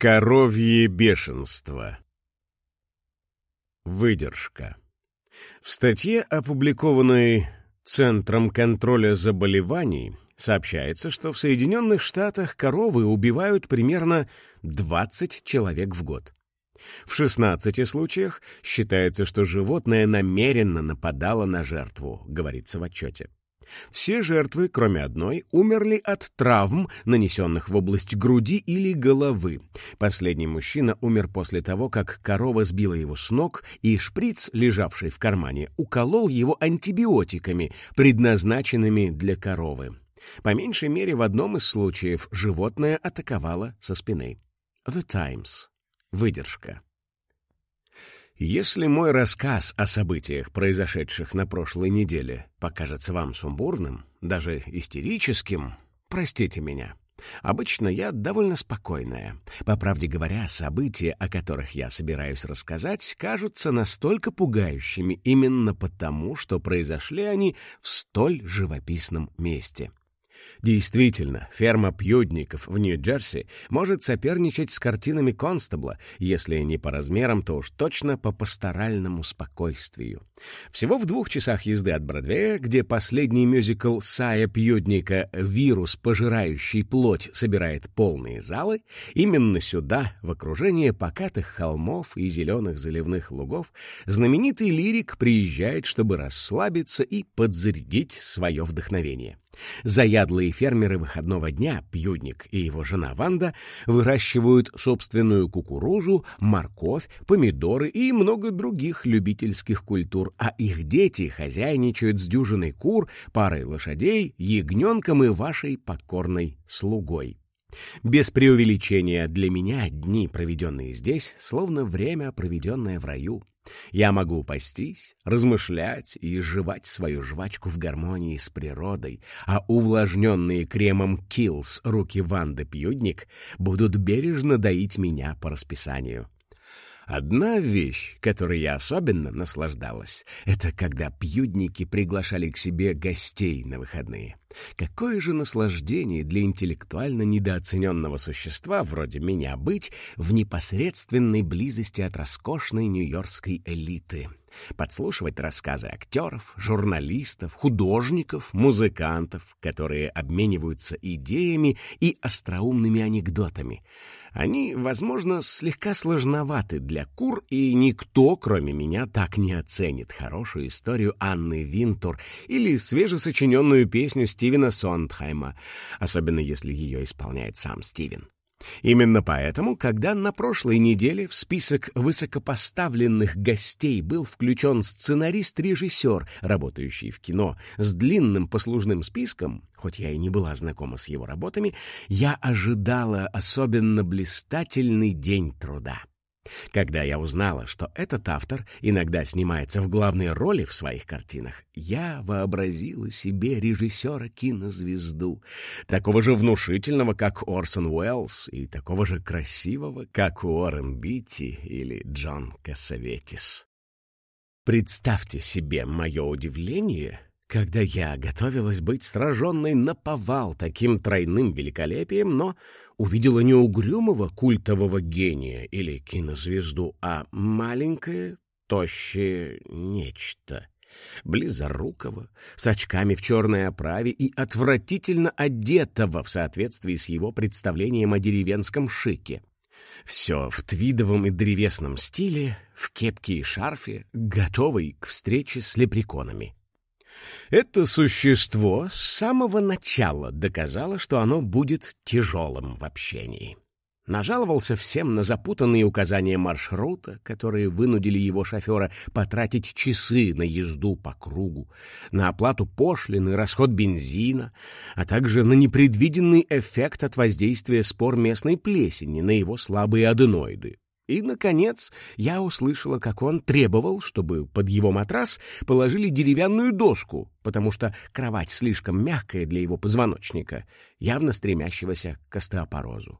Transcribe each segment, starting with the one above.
Коровье бешенство. Выдержка. В статье, опубликованной Центром контроля заболеваний, сообщается, что в Соединенных Штатах коровы убивают примерно 20 человек в год. В 16 случаях считается, что животное намеренно нападало на жертву, говорится в отчете. Все жертвы, кроме одной, умерли от травм, нанесенных в область груди или головы. Последний мужчина умер после того, как корова сбила его с ног, и шприц, лежавший в кармане, уколол его антибиотиками, предназначенными для коровы. По меньшей мере, в одном из случаев животное атаковало со спины. The Times. Выдержка. Если мой рассказ о событиях, произошедших на прошлой неделе, покажется вам сумбурным, даже истерическим, простите меня. Обычно я довольно спокойная. По правде говоря, события, о которых я собираюсь рассказать, кажутся настолько пугающими именно потому, что произошли они в столь живописном месте. Действительно, ферма Пьюдников в Нью-Джерси может соперничать с картинами Констабла, если не по размерам, то уж точно по пасторальному спокойствию. Всего в двух часах езды от Бродвея, где последний мюзикл Сая Пьюдника «Вирус, пожирающий плоть» собирает полные залы, именно сюда, в окружении покатых холмов и зеленых заливных лугов, знаменитый лирик приезжает, чтобы расслабиться и подзарядить свое вдохновение. Заядлые фермеры выходного дня, Пьюдник и его жена Ванда, выращивают собственную кукурузу, морковь, помидоры и много других любительских культур, а их дети хозяйничают с дюжиной кур, парой лошадей, ягненком и вашей покорной слугой. Без преувеличения для меня дни, проведенные здесь, словно время, проведенное в раю. Я могу пастись, размышлять и жевать свою жвачку в гармонии с природой, а увлажненные кремом Киллс руки Ванды Пьюдник будут бережно доить меня по расписанию. Одна вещь, которой я особенно наслаждалась, это когда пьюдники приглашали к себе гостей на выходные. Какое же наслаждение для интеллектуально недооцененного существа вроде меня быть в непосредственной близости от роскошной нью-йоркской элиты подслушивать рассказы актеров, журналистов, художников, музыкантов, которые обмениваются идеями и остроумными анекдотами. Они, возможно, слегка сложноваты для кур, и никто, кроме меня, так не оценит хорошую историю Анны Винтур или свежесочиненную песню Стивена Сондхайма, особенно если ее исполняет сам Стивен. Именно поэтому, когда на прошлой неделе в список высокопоставленных гостей был включен сценарист-режиссер, работающий в кино, с длинным послужным списком, хоть я и не была знакома с его работами, я ожидала особенно блистательный день труда. Когда я узнала, что этот автор иногда снимается в главной роли в своих картинах, я вообразила себе режиссера-кинозвезду, такого же внушительного, как Орсон Уэллс, и такого же красивого, как Уоррен Битти или Джон Кассаветис. Представьте себе мое удивление, когда я готовилась быть сраженной на повал таким тройным великолепием, но увидела не угрюмого культового гения или кинозвезду, а маленькое, тощее нечто, близорукого, с очками в черной оправе и отвратительно одетого в соответствии с его представлением о деревенском шике. Все в твидовом и древесном стиле, в кепке и шарфе, готовый к встрече с лепреконами. Это существо с самого начала доказало, что оно будет тяжелым в общении. Нажаловался всем на запутанные указания маршрута, которые вынудили его шофера потратить часы на езду по кругу, на оплату пошлины, расход бензина, а также на непредвиденный эффект от воздействия спор местной плесени на его слабые аденоиды. И, наконец, я услышала, как он требовал, чтобы под его матрас положили деревянную доску, потому что кровать слишком мягкая для его позвоночника, явно стремящегося к остеопорозу.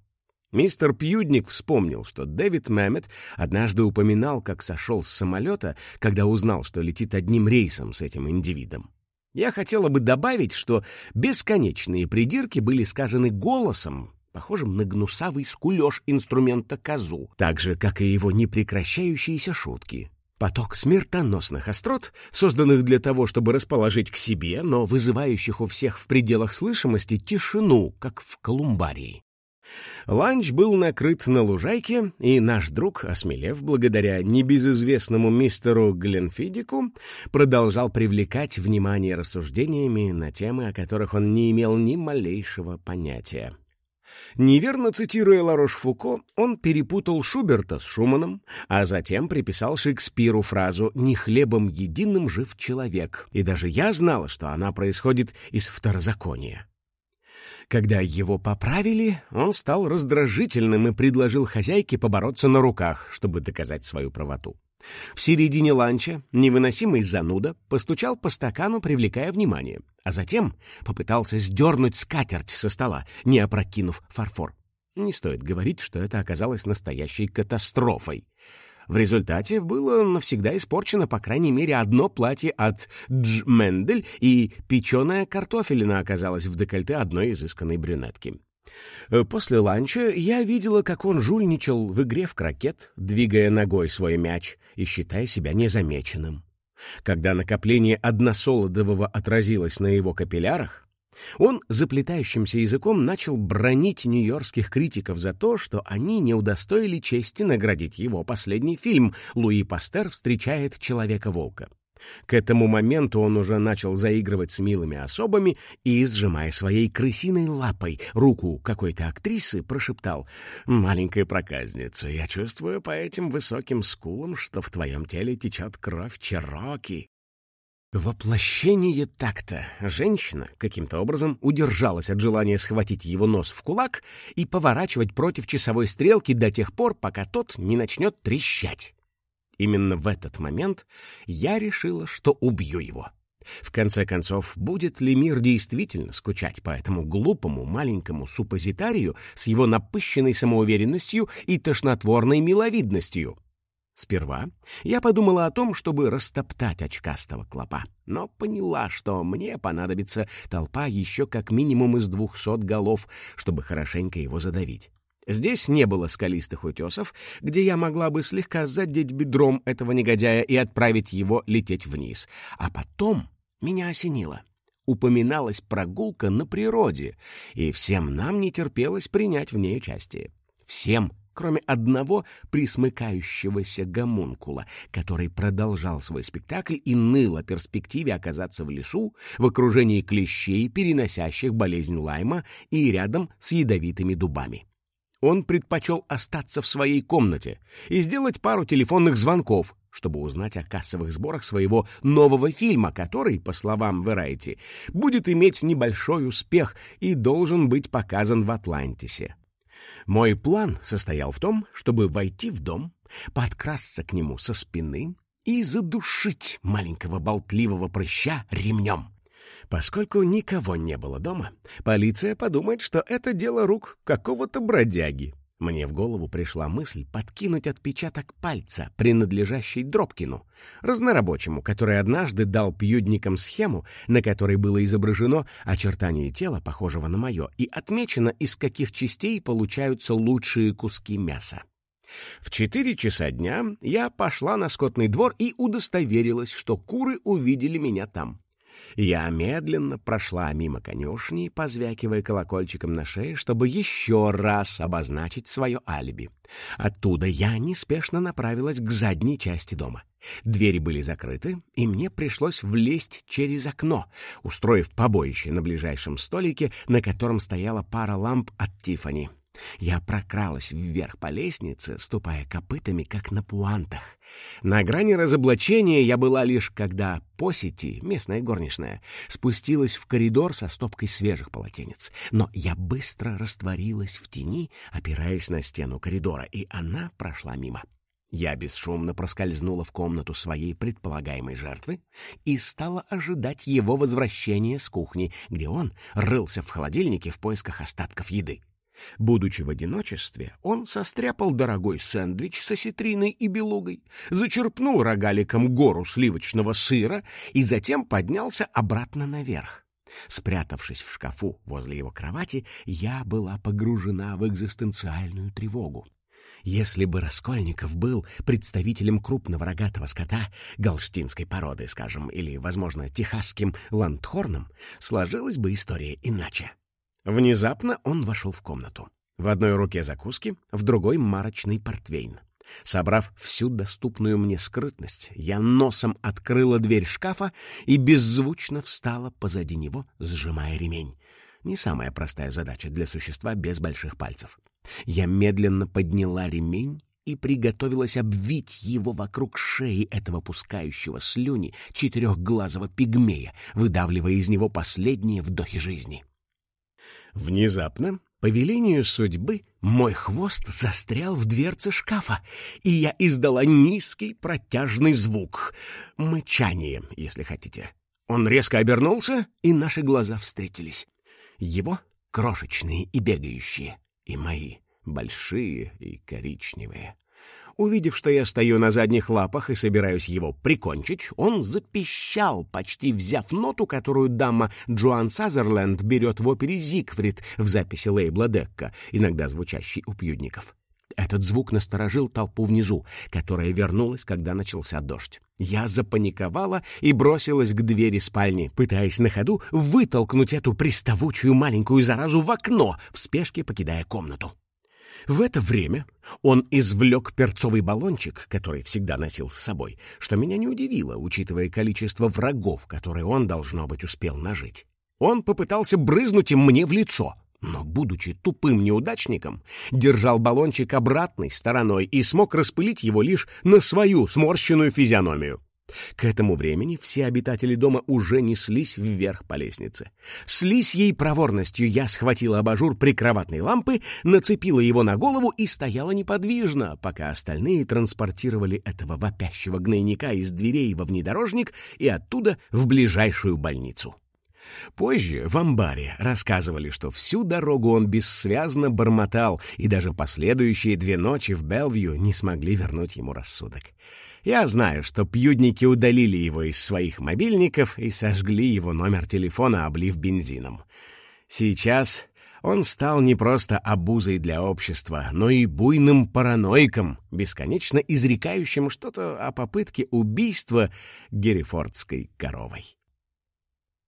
Мистер Пьюдник вспомнил, что Дэвид Мэммет однажды упоминал, как сошел с самолета, когда узнал, что летит одним рейсом с этим индивидом. Я хотела бы добавить, что бесконечные придирки были сказаны голосом, похожим на гнусавый скулеж инструмента козу, так же, как и его непрекращающиеся шутки. Поток смертоносных острот, созданных для того, чтобы расположить к себе, но вызывающих у всех в пределах слышимости тишину, как в колумбарии. Ланч был накрыт на лужайке, и наш друг, осмелев благодаря небезызвестному мистеру Гленфидику, продолжал привлекать внимание рассуждениями на темы, о которых он не имел ни малейшего понятия. Неверно цитируя Ларош-Фуко, он перепутал Шуберта с Шуманом, а затем приписал Шекспиру фразу «не хлебом единым жив человек», и даже я знала, что она происходит из второзакония. Когда его поправили, он стал раздражительным и предложил хозяйке побороться на руках, чтобы доказать свою правоту. В середине ланча невыносимый зануда постучал по стакану, привлекая внимание, а затем попытался сдернуть скатерть со стола, не опрокинув фарфор. Не стоит говорить, что это оказалось настоящей катастрофой. В результате было навсегда испорчено по крайней мере одно платье от Дж. Мендель, и печеная картофелина оказалась в декольте одной изысканной брюнетки. Э, после ланча я видела, как он жульничал в игре в крокет, двигая ногой свой мяч и считая себя незамеченным. Когда накопление односолодового отразилось на его капиллярах, он заплетающимся языком начал бронить нью-йоркских критиков за то, что они не удостоили чести наградить его последний фильм «Луи Пастер встречает Человека-волка». К этому моменту он уже начал заигрывать с милыми особами и, сжимая своей крысиной лапой руку какой-то актрисы, прошептал «Маленькая проказница, я чувствую по этим высоким скулам, что в твоем теле течет кровь Чероки». Воплощение такта. Женщина каким-то образом удержалась от желания схватить его нос в кулак и поворачивать против часовой стрелки до тех пор, пока тот не начнет трещать. Именно в этот момент я решила, что убью его. В конце концов, будет ли мир действительно скучать по этому глупому маленькому суппозитарию с его напыщенной самоуверенностью и тошнотворной миловидностью? Сперва я подумала о том, чтобы растоптать очкастого клопа, но поняла, что мне понадобится толпа еще как минимум из двухсот голов, чтобы хорошенько его задавить. Здесь не было скалистых утесов, где я могла бы слегка задеть бедром этого негодяя и отправить его лететь вниз. А потом меня осенило. Упоминалась прогулка на природе, и всем нам не терпелось принять в ней участие. Всем кроме одного присмыкающегося гомункула, который продолжал свой спектакль и ныл о перспективе оказаться в лесу в окружении клещей, переносящих болезнь Лайма, и рядом с ядовитыми дубами. Он предпочел остаться в своей комнате и сделать пару телефонных звонков, чтобы узнать о кассовых сборах своего нового фильма, который, по словам Верайти, будет иметь небольшой успех и должен быть показан в Атлантисе. Мой план состоял в том, чтобы войти в дом, подкрасться к нему со спины и задушить маленького болтливого прыща ремнем. Поскольку никого не было дома, полиция подумает, что это дело рук какого-то бродяги. Мне в голову пришла мысль подкинуть отпечаток пальца, принадлежащий Дробкину, разнорабочему, который однажды дал пьюдникам схему, на которой было изображено очертание тела, похожего на мое, и отмечено, из каких частей получаются лучшие куски мяса. В четыре часа дня я пошла на скотный двор и удостоверилась, что куры увидели меня там. Я медленно прошла мимо конюшни, позвякивая колокольчиком на шее, чтобы еще раз обозначить свое алиби. Оттуда я неспешно направилась к задней части дома. Двери были закрыты, и мне пришлось влезть через окно, устроив побоище на ближайшем столике, на котором стояла пара ламп от Тифани. Я прокралась вверх по лестнице, ступая копытами, как на пуантах. На грани разоблачения я была лишь, когда Посети, местная горничная, спустилась в коридор со стопкой свежих полотенец. Но я быстро растворилась в тени, опираясь на стену коридора, и она прошла мимо. Я бесшумно проскользнула в комнату своей предполагаемой жертвы и стала ожидать его возвращения с кухни, где он рылся в холодильнике в поисках остатков еды. Будучи в одиночестве, он состряпал дорогой сэндвич с осетриной и белугой, зачерпнул рогаликом гору сливочного сыра и затем поднялся обратно наверх. Спрятавшись в шкафу возле его кровати, я была погружена в экзистенциальную тревогу. Если бы Раскольников был представителем крупного рогатого скота, галштинской породы, скажем, или, возможно, техасским ландхорном, сложилась бы история иначе. Внезапно он вошел в комнату. В одной руке закуски, в другой — марочный портвейн. Собрав всю доступную мне скрытность, я носом открыла дверь шкафа и беззвучно встала позади него, сжимая ремень. Не самая простая задача для существа без больших пальцев. Я медленно подняла ремень и приготовилась обвить его вокруг шеи этого пускающего слюни четырехглазого пигмея, выдавливая из него последние вдохи жизни. Внезапно, по велению судьбы, мой хвост застрял в дверце шкафа, и я издала низкий протяжный звук. Мычание, если хотите. Он резко обернулся, и наши глаза встретились. Его крошечные и бегающие, и мои большие и коричневые. Увидев, что я стою на задних лапах и собираюсь его прикончить, он запищал, почти взяв ноту, которую дама Джоан Сазерленд берет в опере «Зигфрид» в записи лейбла Декка, иногда звучащей у пьюдников. Этот звук насторожил толпу внизу, которая вернулась, когда начался дождь. Я запаниковала и бросилась к двери спальни, пытаясь на ходу вытолкнуть эту приставучую маленькую заразу в окно, в спешке покидая комнату. В это время он извлек перцовый баллончик, который всегда носил с собой, что меня не удивило, учитывая количество врагов, которые он, должно быть, успел нажить. Он попытался брызнуть им мне в лицо, но, будучи тупым неудачником, держал баллончик обратной стороной и смог распылить его лишь на свою сморщенную физиономию. К этому времени все обитатели дома уже неслись вверх по лестнице. С лисьей проворностью я схватила абажур прикроватной лампы, нацепила его на голову и стояла неподвижно, пока остальные транспортировали этого вопящего гнойника из дверей во внедорожник и оттуда в ближайшую больницу. Позже в амбаре рассказывали, что всю дорогу он бессвязно бормотал, и даже последующие две ночи в Белвью не смогли вернуть ему рассудок. Я знаю, что пьюдники удалили его из своих мобильников и сожгли его номер телефона, облив бензином. Сейчас он стал не просто обузой для общества, но и буйным параноиком, бесконечно изрекающим что-то о попытке убийства Геррифордской коровой.